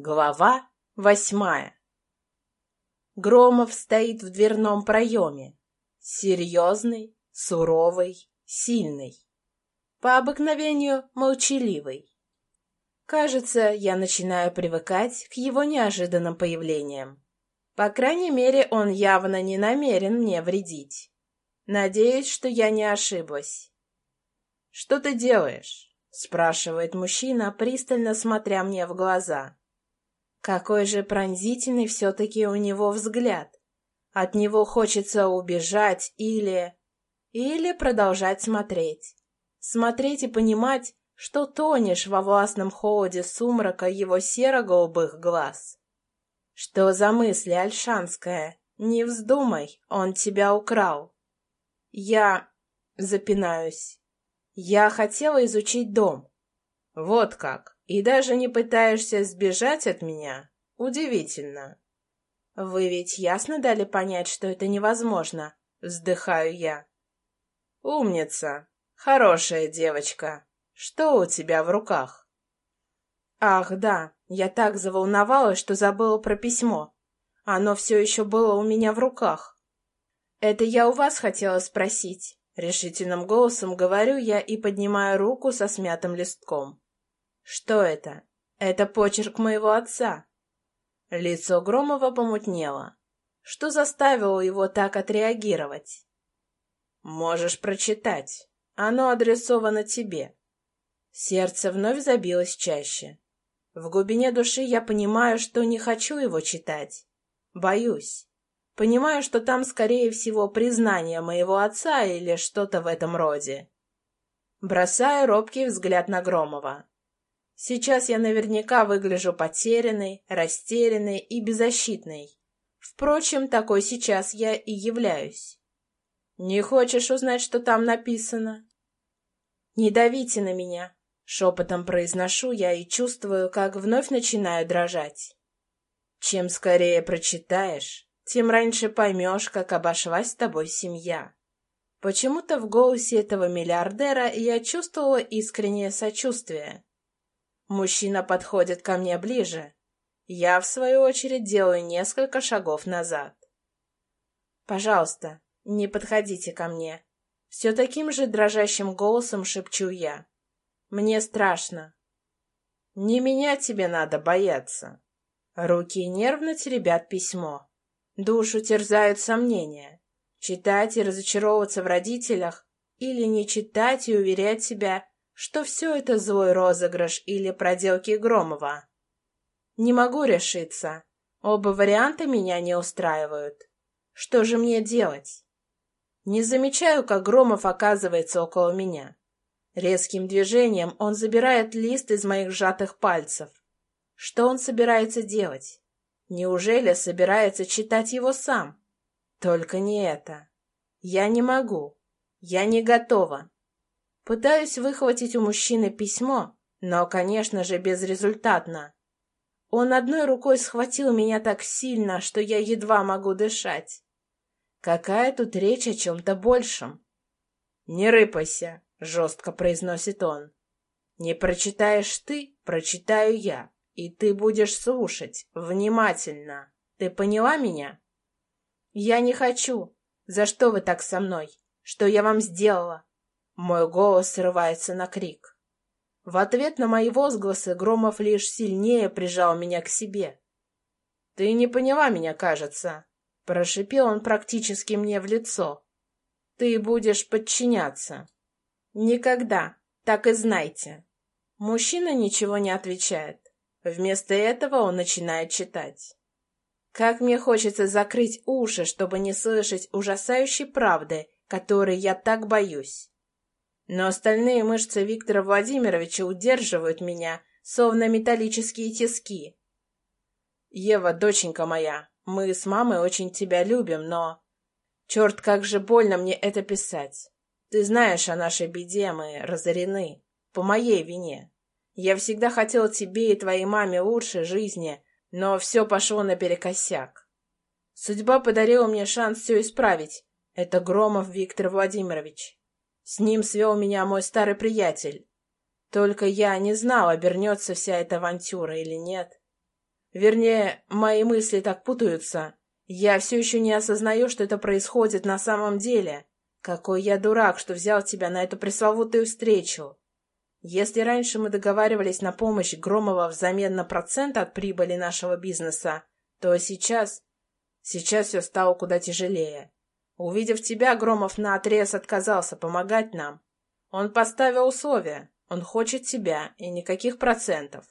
Глава восьмая Громов стоит в дверном проеме. Серьезный, суровый, сильный. По обыкновению молчаливый. Кажется, я начинаю привыкать к его неожиданным появлениям. По крайней мере, он явно не намерен мне вредить. Надеюсь, что я не ошиблась. «Что ты делаешь?» — спрашивает мужчина, пристально смотря мне в глаза. Какой же пронзительный все-таки у него взгляд. От него хочется убежать или... Или продолжать смотреть. Смотреть и понимать, что тонешь во властном холоде сумрака его серо-голубых глаз. Что за мысли, Альшанская? Не вздумай, он тебя украл. Я... запинаюсь. Я хотела изучить дом. Вот как. И даже не пытаешься сбежать от меня? Удивительно. Вы ведь ясно дали понять, что это невозможно, вздыхаю я. Умница. Хорошая девочка. Что у тебя в руках? Ах, да, я так заволновалась, что забыла про письмо. Оно все еще было у меня в руках. Это я у вас хотела спросить. Решительным голосом говорю я и поднимаю руку со смятым листком. Что это? Это почерк моего отца. Лицо Громова помутнело. Что заставило его так отреагировать? Можешь прочитать. Оно адресовано тебе. Сердце вновь забилось чаще. В глубине души я понимаю, что не хочу его читать. Боюсь. Понимаю, что там, скорее всего, признание моего отца или что-то в этом роде. Бросаю робкий взгляд на Громова. Сейчас я наверняка выгляжу потерянной, растерянной и беззащитной. Впрочем, такой сейчас я и являюсь. Не хочешь узнать, что там написано? Не давите на меня, шепотом произношу я и чувствую, как вновь начинаю дрожать. Чем скорее прочитаешь, тем раньше поймешь, как обошлась с тобой семья. Почему-то в голосе этого миллиардера я чувствовала искреннее сочувствие. Мужчина подходит ко мне ближе. Я, в свою очередь, делаю несколько шагов назад. «Пожалуйста, не подходите ко мне». Все таким же дрожащим голосом шепчу я. «Мне страшно». «Не меня тебе надо бояться». Руки нервно теребят письмо. Душу терзают сомнения. Читать и разочаровываться в родителях или не читать и уверять себя, что все это злой розыгрыш или проделки Громова. Не могу решиться. Оба варианта меня не устраивают. Что же мне делать? Не замечаю, как Громов оказывается около меня. Резким движением он забирает лист из моих сжатых пальцев. Что он собирается делать? Неужели собирается читать его сам? Только не это. Я не могу. Я не готова. Пытаюсь выхватить у мужчины письмо, но, конечно же, безрезультатно. Он одной рукой схватил меня так сильно, что я едва могу дышать. Какая тут речь о чем-то большем? «Не рыпайся», — жестко произносит он. «Не прочитаешь ты, прочитаю я, и ты будешь слушать внимательно. Ты поняла меня?» «Я не хочу. За что вы так со мной? Что я вам сделала? Мой голос срывается на крик. В ответ на мои возгласы Громов лишь сильнее прижал меня к себе. «Ты не поняла меня, кажется», — прошипел он практически мне в лицо. «Ты будешь подчиняться». «Никогда, так и знайте». Мужчина ничего не отвечает. Вместо этого он начинает читать. Как мне хочется закрыть уши, чтобы не слышать ужасающей правды, которой я так боюсь. Но остальные мышцы Виктора Владимировича удерживают меня, словно металлические тиски. «Ева, доченька моя, мы с мамой очень тебя любим, но...» «Черт, как же больно мне это писать. Ты знаешь о нашей беде, мы разорены. По моей вине. Я всегда хотел тебе и твоей маме лучшей жизни, но все пошло наперекосяк. Судьба подарила мне шанс все исправить. Это Громов Виктор Владимирович. С ним свел меня мой старый приятель. Только я не знал, обернется вся эта авантюра или нет. Вернее, мои мысли так путаются. Я все еще не осознаю, что это происходит на самом деле. Какой я дурак, что взял тебя на эту пресловутую встречу. Если раньше мы договаривались на помощь Громова взамен на процент от прибыли нашего бизнеса, то сейчас... Сейчас все стало куда тяжелее. Увидев тебя, Громов наотрез отказался помогать нам. Он поставил условия. Он хочет тебя, и никаких процентов.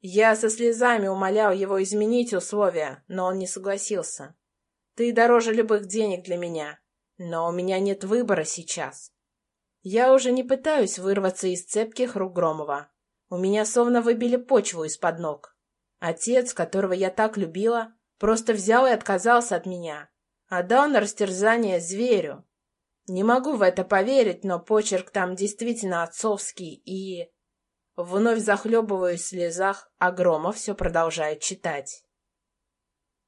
Я со слезами умолял его изменить условия, но он не согласился. Ты дороже любых денег для меня, но у меня нет выбора сейчас. Я уже не пытаюсь вырваться из цепких рук Громова. У меня словно выбили почву из-под ног. Отец, которого я так любила, просто взял и отказался от меня. Отдал на растерзание зверю. Не могу в это поверить, но почерк там действительно отцовский и... Вновь захлебываюсь в слезах, а Громов все продолжает читать.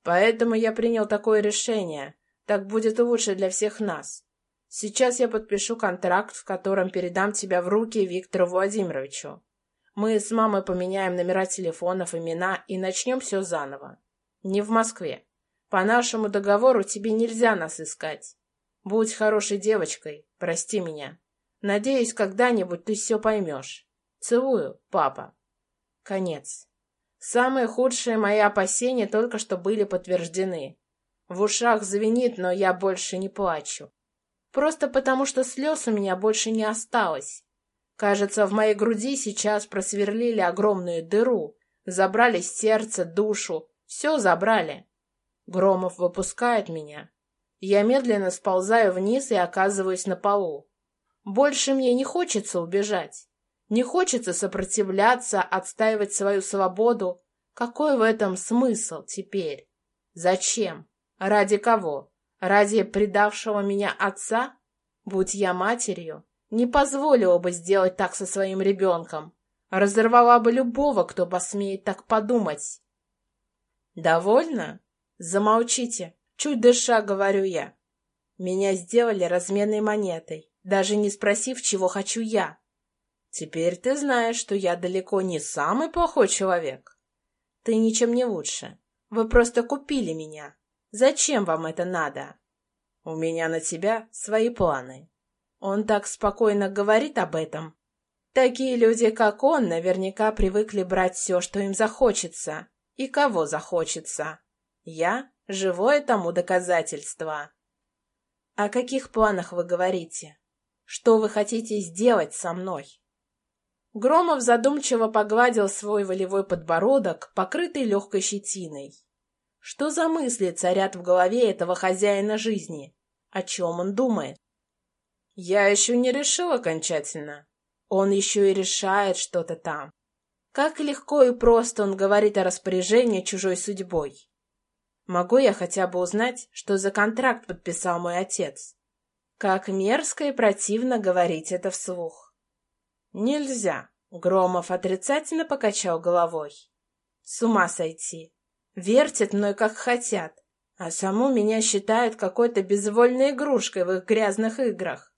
Поэтому я принял такое решение. Так будет лучше для всех нас. Сейчас я подпишу контракт, в котором передам тебя в руки Виктору Владимировичу. Мы с мамой поменяем номера телефонов, имена и начнем все заново. Не в Москве. По нашему договору тебе нельзя нас искать. Будь хорошей девочкой, прости меня. Надеюсь, когда-нибудь ты все поймешь. Целую, папа. Конец. Самые худшие мои опасения только что были подтверждены. В ушах звенит, но я больше не плачу. Просто потому, что слез у меня больше не осталось. Кажется, в моей груди сейчас просверлили огромную дыру, забрали сердце, душу, все забрали. Громов выпускает меня. Я медленно сползаю вниз и оказываюсь на полу. Больше мне не хочется убежать. Не хочется сопротивляться, отстаивать свою свободу. Какой в этом смысл теперь? Зачем? Ради кого? Ради предавшего меня отца? Будь я матерью, не позволила бы сделать так со своим ребенком. Разорвала бы любого, кто посмеет так подумать. Довольно? Замолчите. Чуть дыша, говорю я. Меня сделали разменной монетой, даже не спросив, чего хочу я. Теперь ты знаешь, что я далеко не самый плохой человек. Ты ничем не лучше. Вы просто купили меня. Зачем вам это надо? У меня на тебя свои планы. Он так спокойно говорит об этом. Такие люди, как он, наверняка привыкли брать все, что им захочется. И кого захочется. Я — живое тому доказательство. О каких планах вы говорите? Что вы хотите сделать со мной? Громов задумчиво погладил свой волевой подбородок, покрытый легкой щетиной. Что за мысли царят в голове этого хозяина жизни? О чем он думает? Я еще не решил окончательно. Он еще и решает что-то там. Как легко и просто он говорит о распоряжении чужой судьбой. Могу я хотя бы узнать, что за контракт подписал мой отец? Как мерзко и противно говорить это вслух. «Нельзя!» — Громов отрицательно покачал головой. «С ума сойти! Вертят мной, как хотят, а саму меня считают какой-то безвольной игрушкой в их грязных играх.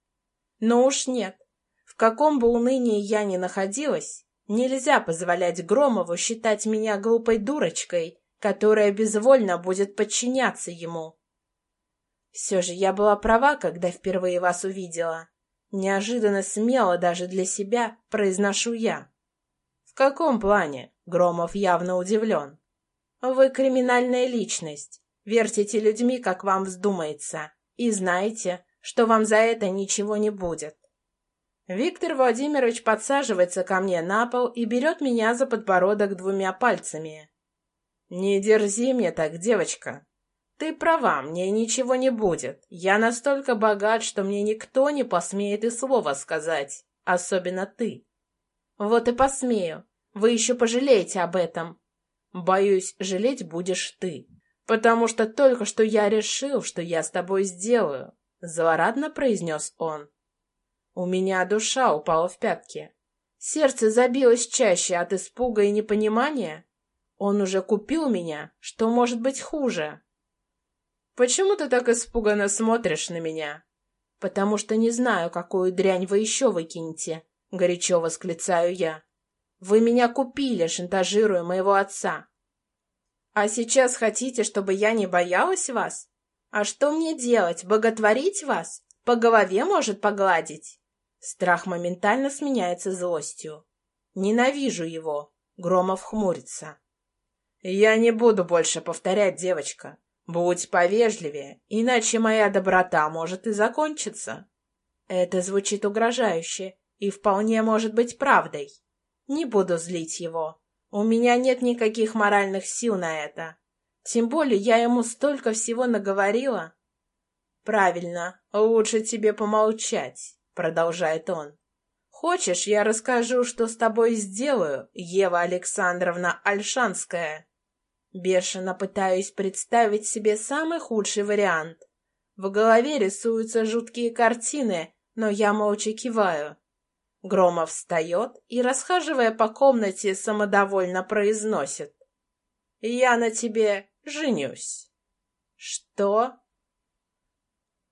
Но уж нет, в каком бы унынии я ни находилась, нельзя позволять Громову считать меня глупой дурочкой, которая безвольно будет подчиняться ему. Все же я была права, когда впервые вас увидела. Неожиданно смело даже для себя произношу я. В каком плане? Громов явно удивлен. Вы криминальная личность. Вертите людьми, как вам вздумается. И знаете, что вам за это ничего не будет. Виктор Владимирович подсаживается ко мне на пол и берет меня за подбородок двумя пальцами. «Не дерзи мне так, девочка. «Ты права, мне ничего не будет. Я настолько богат, что мне никто не посмеет и слова сказать, особенно ты». «Вот и посмею. Вы еще пожалеете об этом». «Боюсь, жалеть будешь ты, потому что только что я решил, что я с тобой сделаю», — злорадно произнес он. У меня душа упала в пятки. Сердце забилось чаще от испуга и непонимания. Он уже купил меня, что может быть хуже. «Почему ты так испуганно смотришь на меня?» «Потому что не знаю, какую дрянь вы еще выкинете», — горячо восклицаю я. «Вы меня купили, шантажируя моего отца». А сейчас хотите, чтобы я не боялась вас? А что мне делать, боготворить вас? По голове может погладить?» Страх моментально сменяется злостью. Ненавижу его. Громов хмурится. «Я не буду больше повторять, девочка. Будь повежливее, иначе моя доброта может и закончиться». Это звучит угрожающе и вполне может быть правдой. Не буду злить его. У меня нет никаких моральных сил на это. Тем более я ему столько всего наговорила. Правильно, лучше тебе помолчать, продолжает он. Хочешь, я расскажу, что с тобой сделаю, Ева Александровна Альшанская? Бешено пытаюсь представить себе самый худший вариант. В голове рисуются жуткие картины, но я молча киваю. Громов встает и, расхаживая по комнате, самодовольно произносит. «Я на тебе женюсь». «Что?»